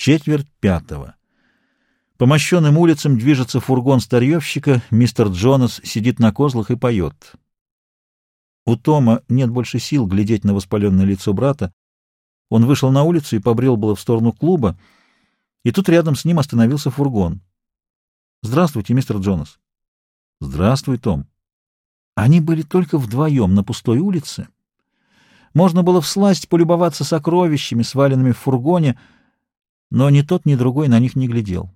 Четверть пятого. По мощенным улицам движется фургон старьевщика, мистер Джонас сидит на козлах и поет. У Тома нет больше сил глядеть на воспаленное лицо брата. Он вышел на улицу и побрел было в сторону клуба, и тут рядом с ним остановился фургон. «Здравствуйте, мистер Джонас». «Здравствуй, Том». Они были только вдвоем на пустой улице. Можно было всласть полюбоваться сокровищами, сваленными в фургоне, но ни тот, ни другой на них не глядел.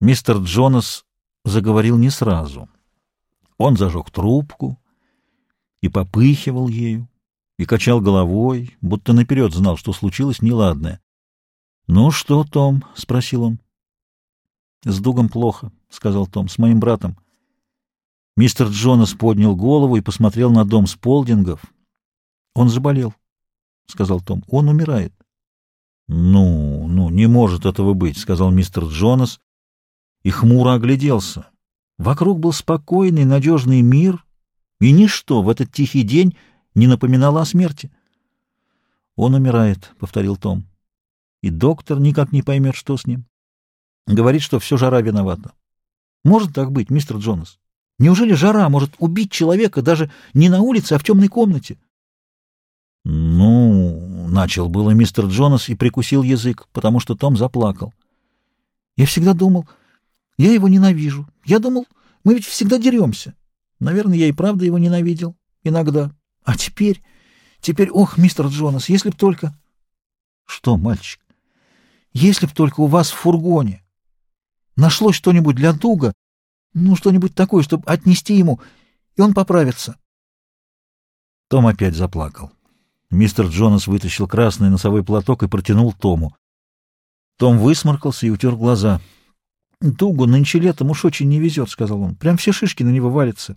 Мистер Джонас заговорил не сразу. Он зажег трубку и попыхивал ею, и качал головой, будто наперед знал, что случилось неладное. — Ну что, Том? — спросил он. — С Дугом плохо, — сказал Том, — с моим братом. Мистер Джонас поднял голову и посмотрел на дом Сполдингов. — Он заболел, — сказал Том. — Он умирает. «Ну, ну, не может этого быть», — сказал мистер Джонас и хмуро огляделся. Вокруг был спокойный, надежный мир, и ничто в этот тихий день не напоминало о смерти. «Он умирает», — повторил Том. «И доктор никак не поймет, что с ним. Говорит, что все жара виновата. Может так быть, мистер Джонас? Неужели жара может убить человека даже не на улице, а в темной комнате?» «Ну...» — начал было мистер Джонас и прикусил язык, потому что Том заплакал. «Я всегда думал, я его ненавижу. Я думал, мы ведь всегда деремся. Наверное, я и правда его ненавидел. Иногда. А теперь... Теперь, ох, мистер Джонас, если б только...» «Что, мальчик? Если б только у вас в фургоне нашлось что-нибудь для Дуга, ну, что-нибудь такое, чтобы отнести ему, и он поправится». Том опять заплакал. Мистер Джонас вытащил красный носовой платок и протянул Тому. Том высморкался и утер глаза. — Дугу нынче летом уж очень не везет, — сказал он. — Прям все шишки на него валятся.